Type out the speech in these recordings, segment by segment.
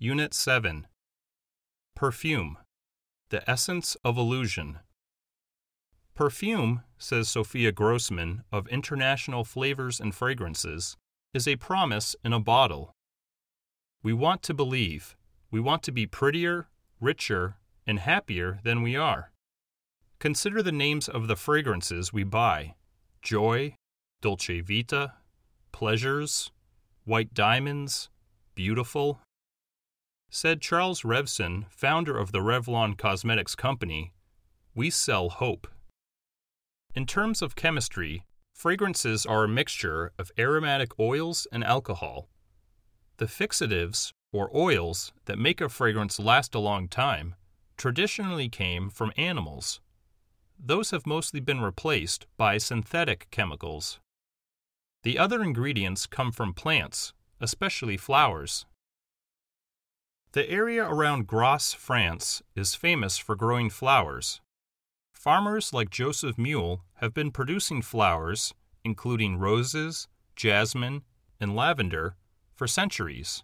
Unit 7 Perfume The Essence of Illusion. Perfume, says Sophia Grojsman of International Flavors and Fragrances, is a promise in a bottle. We want to believe. We want to be prettier, richer, and happier than we are. Consider the names of the fragrances we buy Joy, Dolce Vita, Pleasures, White Diamonds, Beautiful. Said Charles Revson, founder of the Revlon Cosmetics Company, we sell hope. In terms of chemistry, fragrances are a mixture of aromatic oils and alcohol. The fixatives, or oils, that make a fragrance last a long time traditionally came from animals. Those have mostly been replaced by synthetic chemicals. The other ingredients come from plants, especially flowers. The area around Grasse, France, is famous for growing flowers. Farmers like Joseph Mul have been producing flowers, including roses, jasmine, and lavender, for centuries.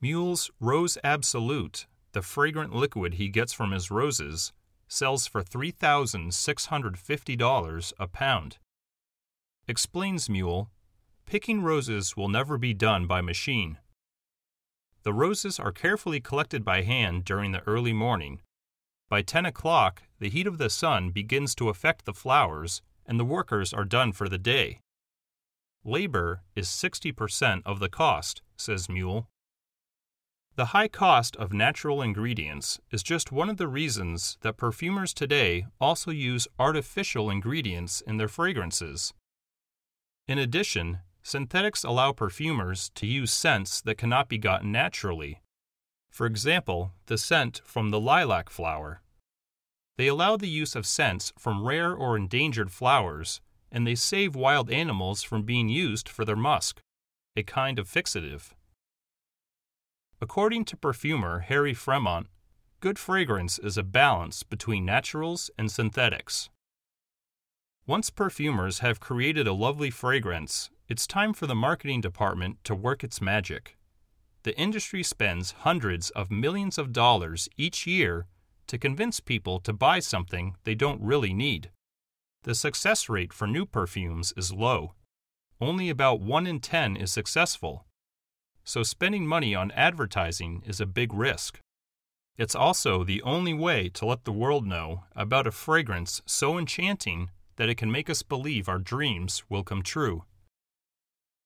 Mul's Rose Absolute, the fragrant liquid he gets from his roses, sells for $3,650 a pound. Explains Mul, picking roses will never be done by machine. The roses are carefully collected by hand during the early morning. By 10 o'clock, the heat of the sun begins to affect the flowers, and the workers are done for the day. Labor is 60% of the cost, says Mul. The high cost of natural ingredients is just one of the reasons that perfumers today also use artificial ingredients in their fragrances. In addition, synthetics allow perfumers to use scents that cannot be gotten naturally. For example, the scent from the lilac flower. They allow the use of scents from rare or endangered flowers, and they save wild animals from being used for their musk, a kind of fixative. According to perfumer Harry Fremont, good fragrance is a balance between naturals and synthetics. Once perfumers have created a lovely fragrance, it's time for the marketing department to work its magic. The industry spends hundreds of millions of dollars each year to convince people to buy something they don't really need. The success rate for new perfumes is low. Only about 1 in 10 is successful, so spending money on advertising is a big risk. It's also the only way to let the world know about a fragrance so enchanting that it can make us believe our dreams will come true.